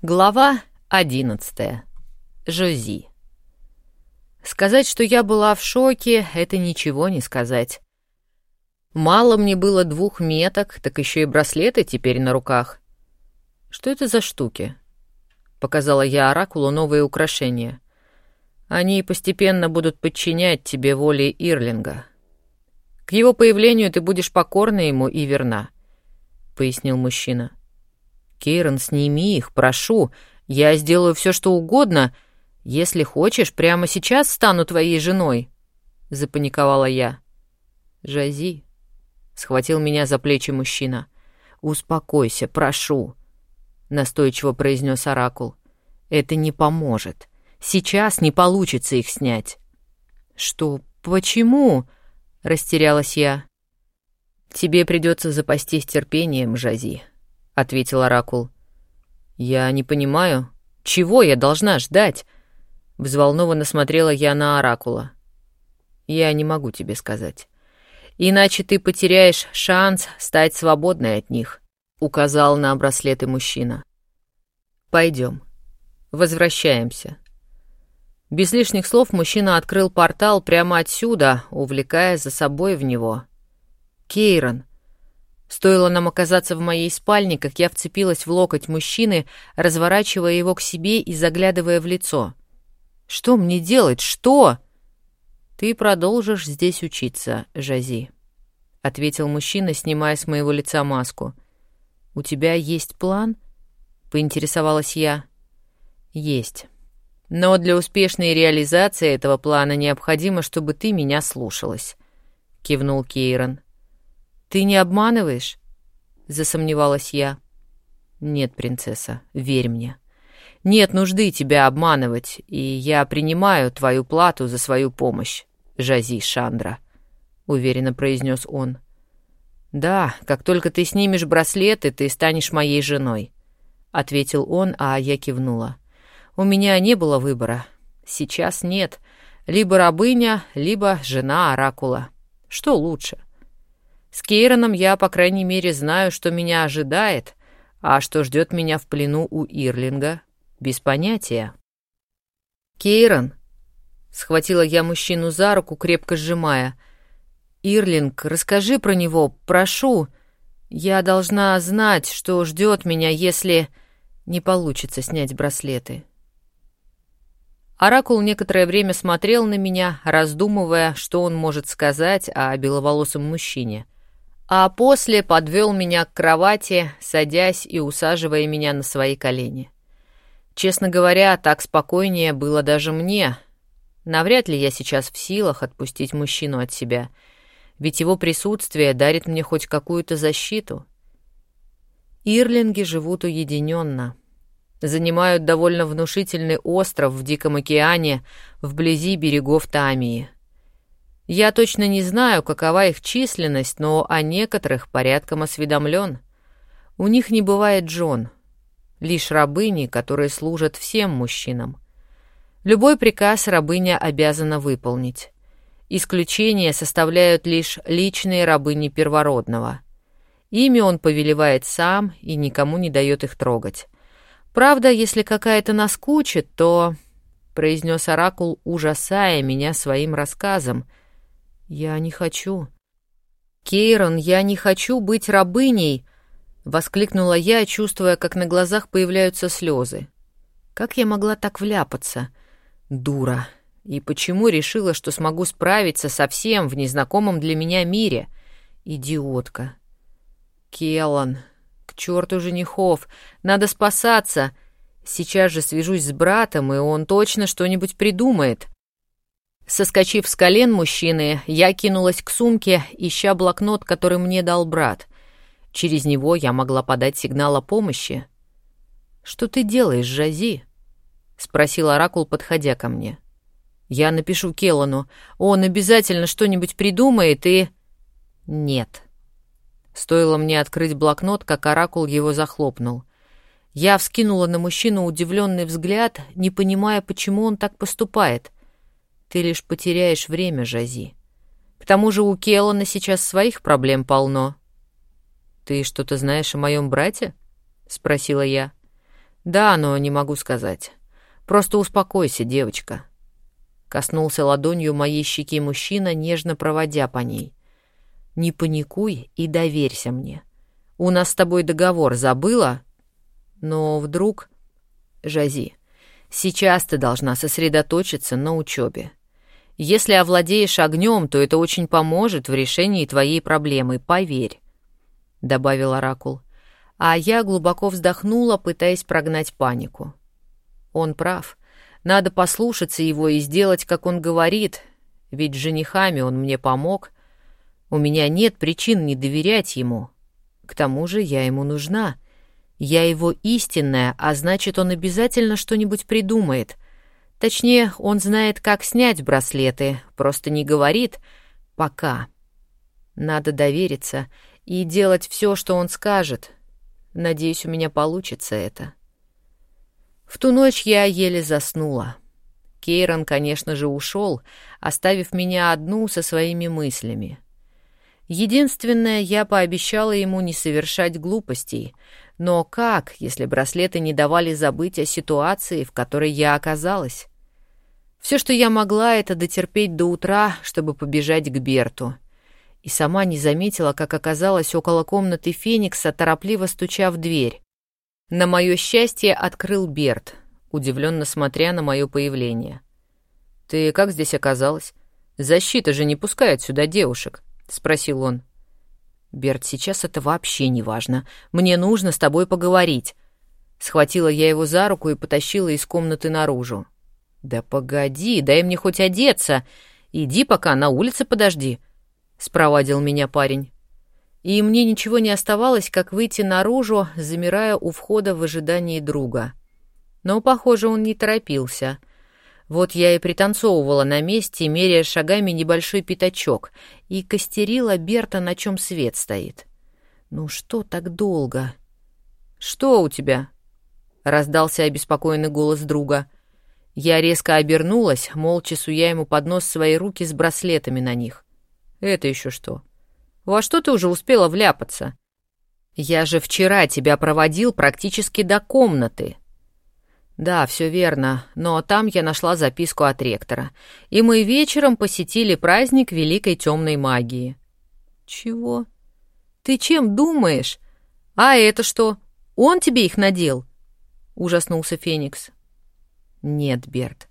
Глава одиннадцатая. Жози. Сказать, что я была в шоке, это ничего не сказать. Мало мне было двух меток, так еще и браслеты теперь на руках. Что это за штуки? Показала я Оракулу новые украшения. Они постепенно будут подчинять тебе воле Ирлинга. К его появлению ты будешь покорна ему и верна, — пояснил мужчина. — Кейрон, сними их, прошу. Я сделаю все, что угодно. Если хочешь, прямо сейчас стану твоей женой. Запаниковала я. Жази. Схватил меня за плечи мужчина. Успокойся, прошу. Настойчиво произнес Оракул. Это не поможет. Сейчас не получится их снять. Что? Почему? Растерялась я. Тебе придется запастись терпением, Жази ответил оракул. Я не понимаю, чего я должна ждать? Взволнованно смотрела я на оракула. Я не могу тебе сказать. Иначе ты потеряешь шанс стать свободной от них, указал на браслеты мужчина. Пойдем. Возвращаемся. Без лишних слов мужчина открыл портал прямо отсюда, увлекая за собой в него. Кейрон, Стоило нам оказаться в моей спальне, как я вцепилась в локоть мужчины, разворачивая его к себе и заглядывая в лицо. «Что мне делать? Что?» «Ты продолжишь здесь учиться, Жази», — ответил мужчина, снимая с моего лица маску. «У тебя есть план?» — поинтересовалась я. «Есть. Но для успешной реализации этого плана необходимо, чтобы ты меня слушалась», — кивнул Кейрон. «Ты не обманываешь?» — засомневалась я. «Нет, принцесса, верь мне. Нет нужды тебя обманывать, и я принимаю твою плату за свою помощь, Жази Шандра», — уверенно произнес он. «Да, как только ты снимешь браслеты, ты станешь моей женой», — ответил он, а я кивнула. «У меня не было выбора. Сейчас нет. Либо рабыня, либо жена Оракула. Что лучше?» С Кейроном я, по крайней мере, знаю, что меня ожидает, а что ждет меня в плену у Ирлинга, без понятия. «Кейрон», — схватила я мужчину за руку, крепко сжимая, — «Ирлинг, расскажи про него, прошу. Я должна знать, что ждет меня, если не получится снять браслеты». Оракул некоторое время смотрел на меня, раздумывая, что он может сказать о беловолосом мужчине — а после подвел меня к кровати, садясь и усаживая меня на свои колени. Честно говоря, так спокойнее было даже мне. Навряд ли я сейчас в силах отпустить мужчину от себя, ведь его присутствие дарит мне хоть какую-то защиту. Ирлинги живут уединенно, занимают довольно внушительный остров в Диком океане вблизи берегов Тамии — я точно не знаю, какова их численность, но о некоторых порядком осведомлен. У них не бывает Джон, лишь рабыни, которые служат всем мужчинам. Любой приказ рабыня обязана выполнить. Исключение составляют лишь личные рабыни первородного. Ими он повелевает сам и никому не дает их трогать. Правда, если какая-то наскучит, то... произнес оракул, ужасая меня своим рассказом — «Я не хочу». «Кейрон, я не хочу быть рабыней!» — воскликнула я, чувствуя, как на глазах появляются слезы. «Как я могла так вляпаться? Дура! И почему решила, что смогу справиться со всем в незнакомом для меня мире? Идиотка!» «Келлан, к черту женихов! Надо спасаться!» Сейчас же свяжусь с братом, и он точно что-нибудь придумает. Соскочив с колен мужчины, я кинулась к сумке, ища блокнот, который мне дал брат. Через него я могла подать сигнал о помощи. «Что ты делаешь, Жази?» — спросил Оракул, подходя ко мне. «Я напишу Келлану. Он обязательно что-нибудь придумает и...» «Нет». Стоило мне открыть блокнот, как Оракул его захлопнул. Я вскинула на мужчину удивленный взгляд, не понимая, почему он так поступает — ты лишь потеряешь время, Жази. К тому же у Келлана сейчас своих проблем полно. Ты что-то знаешь о моем брате? спросила я. Да, но не могу сказать. Просто успокойся, девочка. Коснулся ладонью моей щеки мужчина, нежно проводя по ней. Не паникуй и доверься мне. У нас с тобой договор, забыла? Но вдруг... Жази, сейчас ты должна сосредоточиться на учебе. Если овладеешь огнем, то это очень поможет в решении твоей проблемы, поверь, — добавил Оракул. А я глубоко вздохнула, пытаясь прогнать панику. Он прав. Надо послушаться его и сделать, как он говорит, ведь женихами он мне помог. У меня нет причин не доверять ему. К тому же я ему нужна. Я его истинная, а значит, он обязательно что-нибудь придумает. Точнее, он знает, как снять браслеты, просто не говорит «пока». Надо довериться и делать все, что он скажет. Надеюсь, у меня получится это. В ту ночь я еле заснула. Кейрон, конечно же, ушел, оставив меня одну со своими мыслями. Единственное, я пообещала ему не совершать глупостей. Но как, если браслеты не давали забыть о ситуации, в которой я оказалась? Все, что я могла, это дотерпеть до утра, чтобы побежать к Берту. И сама не заметила, как оказалась около комнаты Феникса, торопливо стуча в дверь. На мое счастье открыл Берт, удивленно смотря на мое появление. «Ты как здесь оказалась? Защита же не пускает сюда девушек», — спросил он. «Берт, сейчас это вообще не важно. Мне нужно с тобой поговорить». Схватила я его за руку и потащила из комнаты наружу. «Да погоди, дай мне хоть одеться. Иди пока на улице подожди», — спровадил меня парень и мне ничего не оставалось, как выйти наружу, замирая у входа в ожидании друга. Но, похоже, он не торопился. Вот я и пританцовывала на месте, меряя шагами небольшой пятачок, и костерила Берта, на чем свет стоит. «Ну что так долго?» «Что у тебя?» — раздался обеспокоенный голос друга. Я резко обернулась, молча суя ему под нос свои руки с браслетами на них. «Это еще что?» Во что ты уже успела вляпаться? Я же вчера тебя проводил практически до комнаты. Да, все верно, но там я нашла записку от ректора, и мы вечером посетили праздник Великой Темной Магии. Чего? Ты чем думаешь? А это что? Он тебе их надел? Ужаснулся Феникс. Нет, Берт,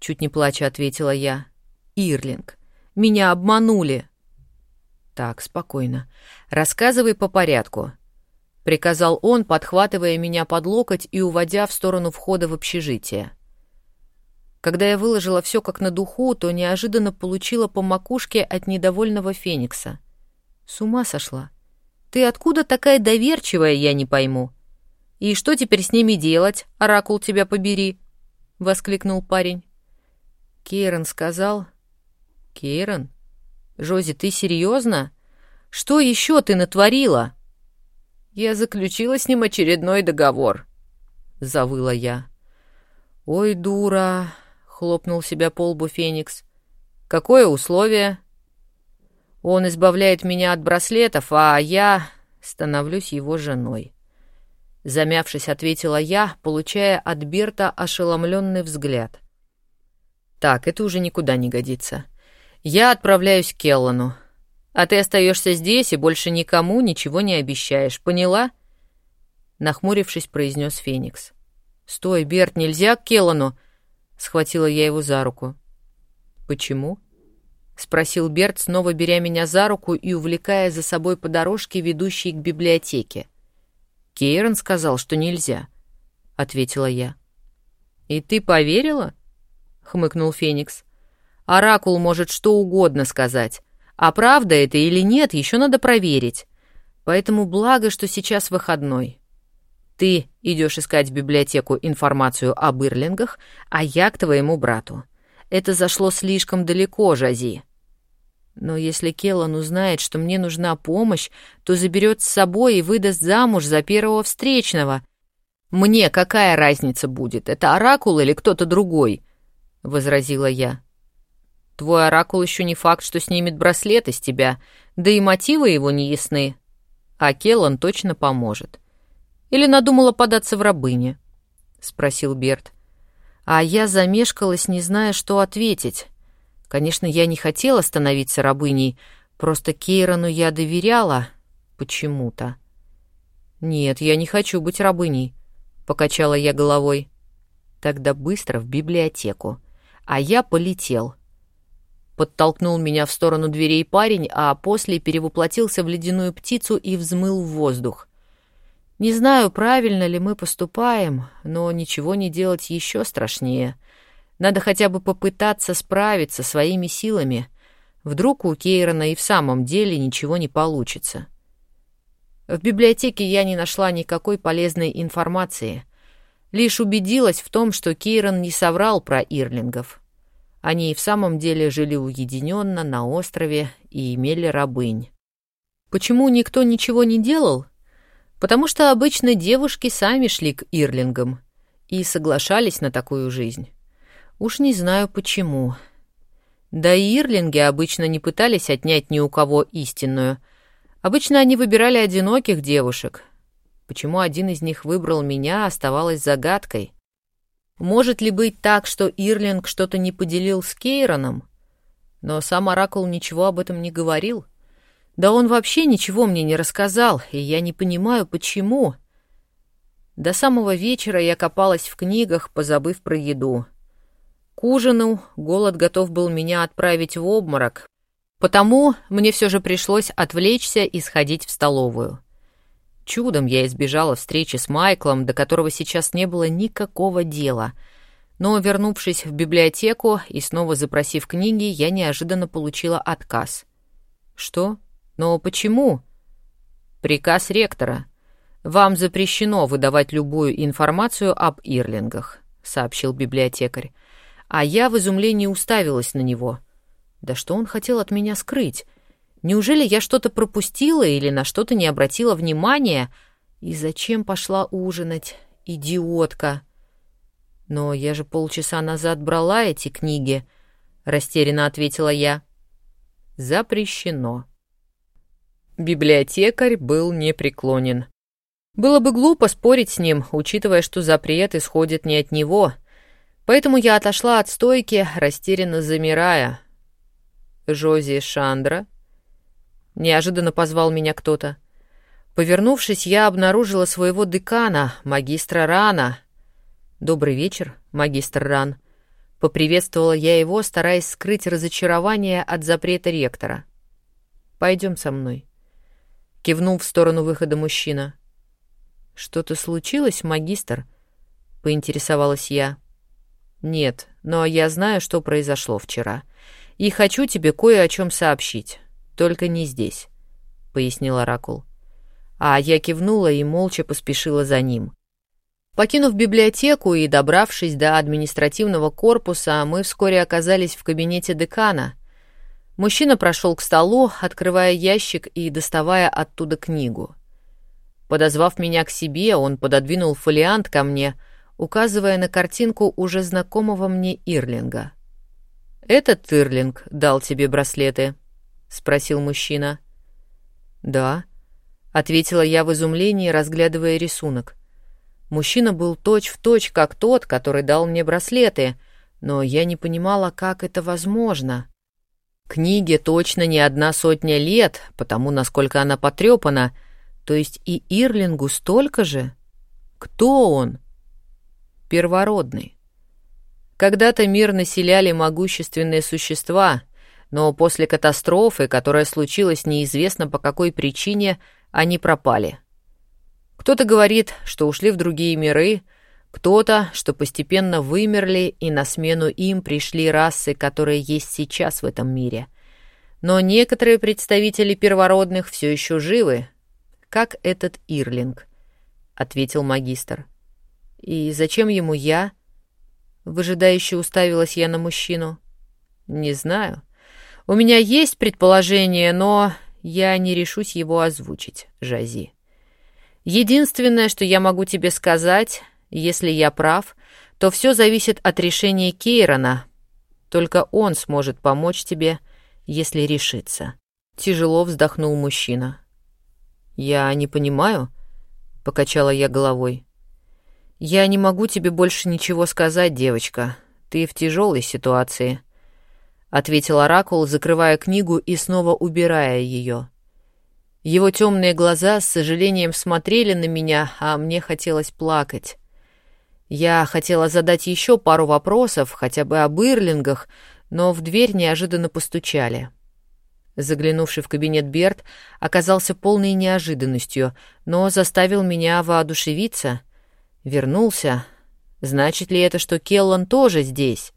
чуть не плача ответила я. Ирлинг, меня обманули. «Так, спокойно. Рассказывай по порядку», — приказал он, подхватывая меня под локоть и уводя в сторону входа в общежитие. Когда я выложила все как на духу, то неожиданно получила по макушке от недовольного Феникса. «С ума сошла? Ты откуда такая доверчивая, я не пойму?» «И что теперь с ними делать, оракул тебя побери?» — воскликнул парень. Кейрон сказал... «Кейрон?» «Жози, ты серьезно? Что еще ты натворила?» «Я заключила с ним очередной договор», — завыла я. «Ой, дура!» — хлопнул себя по лбу Феникс. «Какое условие?» «Он избавляет меня от браслетов, а я становлюсь его женой». Замявшись, ответила я, получая от Берта ошеломленный взгляд. «Так, это уже никуда не годится. Я отправляюсь к Келлану. А ты остаешься здесь и больше никому ничего не обещаешь, поняла? Нахмурившись, произнес Феникс. Стой, Берт, нельзя к Келлану. Схватила я его за руку. Почему? спросил Берт, снова беря меня за руку и увлекая за собой по дорожке, ведущей к библиотеке. Кейрон сказал, что нельзя, ответила я. И ты поверила? хмыкнул Феникс. Оракул может что угодно сказать. А правда это или нет, еще надо проверить. Поэтому благо, что сейчас выходной. Ты идешь искать в библиотеку информацию об Ирлингах, а я к твоему брату. Это зашло слишком далеко, Жази. Но если Келлан узнает, что мне нужна помощь, то заберет с собой и выдаст замуж за первого встречного. Мне какая разница будет, это Оракул или кто-то другой? — возразила я. Твой оракул еще не факт, что снимет браслет из тебя, да и мотивы его не ясны. А Келлан точно поможет. Или надумала податься в рабыне. спросил Берт. А я замешкалась, не зная, что ответить. Конечно, я не хотела становиться рабыней, просто Кейрону я доверяла почему-то. «Нет, я не хочу быть рабыней», — покачала я головой. Тогда быстро в библиотеку. А я полетел. Подтолкнул меня в сторону дверей парень, а после перевоплотился в ледяную птицу и взмыл в воздух. Не знаю, правильно ли мы поступаем, но ничего не делать еще страшнее. Надо хотя бы попытаться справиться своими силами. Вдруг у Кейрона и в самом деле ничего не получится. В библиотеке я не нашла никакой полезной информации. Лишь убедилась в том, что Кейрон не соврал про Ирлингов. Они и в самом деле жили уединенно на острове и имели рабынь. Почему никто ничего не делал? потому что обычно девушки сами шли к Ирлингам и соглашались на такую жизнь. Уж не знаю почему. Да и Ирлинги обычно не пытались отнять ни у кого истинную. Обычно они выбирали одиноких девушек. Почему один из них выбрал меня, оставалось загадкой. Может ли быть так, что Ирлинг что-то не поделил с Кейроном? Но сам Оракул ничего об этом не говорил — да он вообще ничего мне не рассказал, и я не понимаю, почему. До самого вечера я копалась в книгах, позабыв про еду. К ужину голод готов был меня отправить в обморок, потому мне все же пришлось отвлечься и сходить в столовую. Чудом я избежала встречи с Майклом, до которого сейчас не было никакого дела. Но, вернувшись в библиотеку и снова запросив книги, я неожиданно получила отказ. «Что?» Но почему? Приказ ректора. Вам запрещено выдавать любую информацию об Ирлингах, сообщил библиотекарь. А я в изумлении уставилась на него. Да что он хотел от меня скрыть? Неужели я что-то пропустила или на что-то не обратила внимания? И зачем пошла ужинать? Идиотка! Но я же полчаса назад брала эти книги, растерянно ответила я. Запрещено. Библиотекарь был непреклонен. Было бы глупо спорить с ним, учитывая, что запрет исходит не от него. Поэтому я отошла от стойки, растерянно замирая. «Жози Шандра?» Неожиданно позвал меня кто-то. Повернувшись, я обнаружила своего декана, магистра Рана. «Добрый вечер, магистр Ран». Поприветствовала я его, стараясь скрыть разочарование от запрета ректора. «Пойдем со мной». Кивнул в сторону выхода мужчина. «Что-то случилось, магистр?» — поинтересовалась я. «Нет, но я знаю, что произошло вчера. И хочу тебе кое о чем сообщить. Только не здесь», — пояснил Оракул. А я кивнула и молча поспешила за ним. Покинув библиотеку и добравшись до административного корпуса, мы вскоре оказались в кабинете декана — Мужчина прошел к столу, открывая ящик и доставая оттуда книгу. Подозвав меня к себе, он пододвинул фолиант ко мне, указывая на картинку уже знакомого мне Ирлинга. «Этот Ирлинг дал тебе браслеты?» — спросил мужчина. «Да», — ответила я в изумлении, разглядывая рисунок. Мужчина был точь-в-точь, точь, как тот, который дал мне браслеты, но я не понимала, как это возможно. Книге точно не одна сотня лет, потому насколько она потрепана, то есть и Ирлингу столько же. Кто он? Первородный. Когда-то мир населяли могущественные существа, но после катастрофы, которая случилась неизвестно по какой причине, они пропали. Кто-то говорит, что ушли в другие миры, кто-то, что постепенно вымерли, и на смену им пришли расы, которые есть сейчас в этом мире. Но некоторые представители первородных все еще живы, как этот Ирлинг, — ответил магистр. И зачем ему я? Выжидающе уставилась я на мужчину. Не знаю. У меня есть предположение, но я не решусь его озвучить, Жази. Единственное, что я могу тебе сказать, если я прав, то все зависит от решения Кейрона. Только он сможет помочь тебе, если решится. Тяжело вздохнул мужчина. «Я не понимаю», — покачала я головой. «Я не могу тебе больше ничего сказать, девочка. Ты в тяжелой ситуации», — ответил Оракул, закрывая книгу и снова убирая ее. Его темные глаза с сожалением смотрели на меня, а мне хотелось плакать. Я хотела задать еще пару вопросов, хотя бы об Ирлингах, но в дверь неожиданно постучали. Заглянувший в кабинет Берт оказался полной неожиданностью, но заставил меня воодушевиться. Вернулся. Значит ли это, что Келлан тоже здесь?